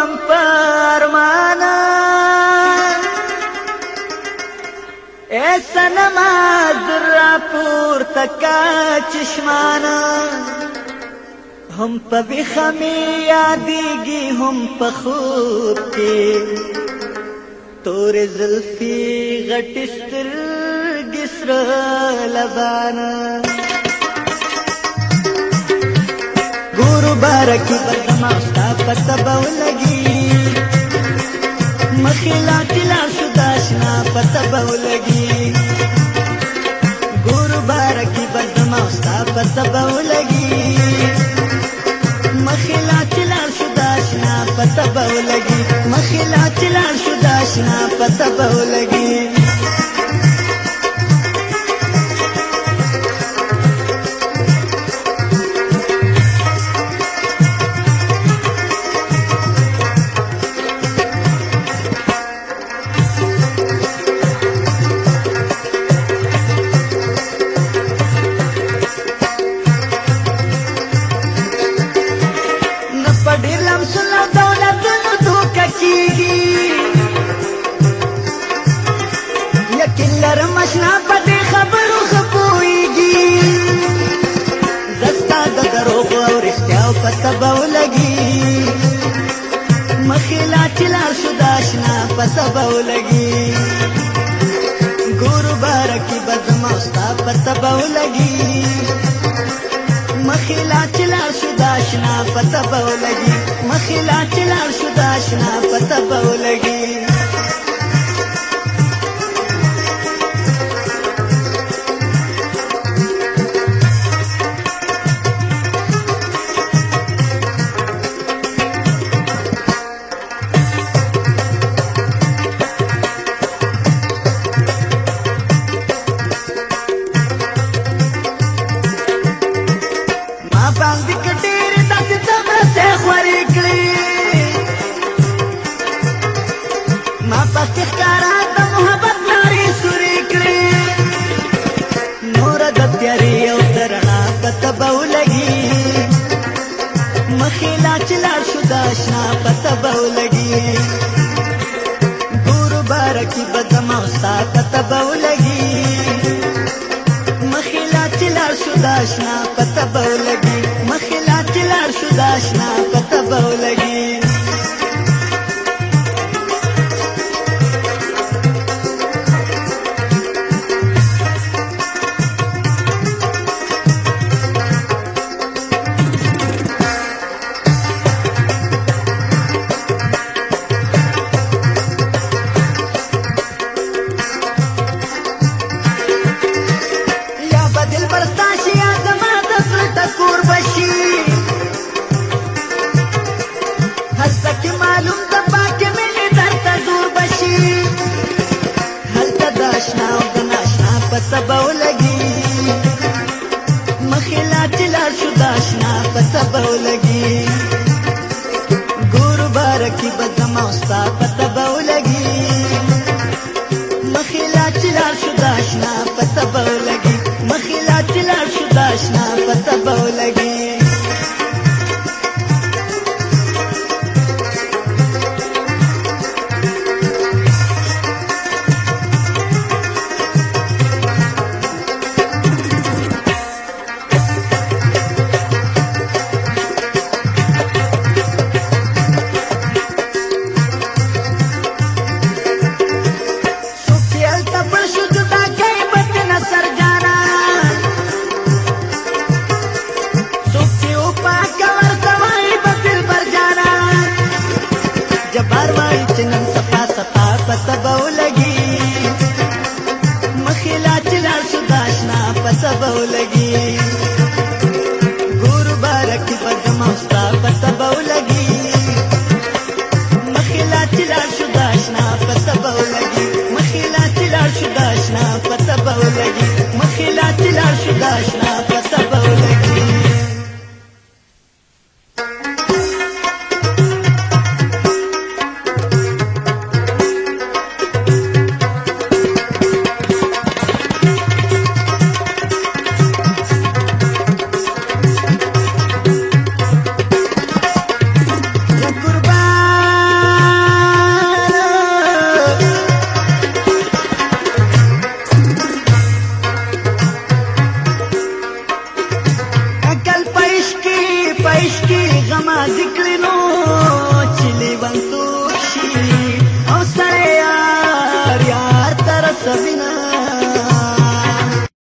شم پرمانا اے سنما ذرا پور تکا چشمانا هم په بخمی یادیږي هم په خوب کې تور زلفي غټستر گسر لبانا ګورو بارکی پدما ستا پته بو لګي مخلا تلا شدا شنا پته بو لګي ګورو بارکی پدما ستا پته بو لګي مخلا تلا شدا شنا پته بو لګي مخلا تلا شدا شنا پته بو لګي ګرم آشنا پدې خبرو خپويږي زستا د دروغ او رښتیا په سبب لګي مخلا چلار شو د آشنا په سبب لګي ګور بارکی بدما ستا په سبب لګي مخلا چلار شو د آشنا په سبب لګي مخلا چلار شو د آشنا په سبب لګي ما باندې کډېر داسې څومره څه خوري کړې ما پکې ښکارا د محبت لاري سوري کړې نور د تیارې او ترنا پته بولګي مخې لا چلا شو د آشنا پته بولګي ګور بارکی بدما ساته بولګي مخې لا چلا شو د آشنا پته بولګي لاش نا كتبوا सब बहुलगी کې غما ذکر نو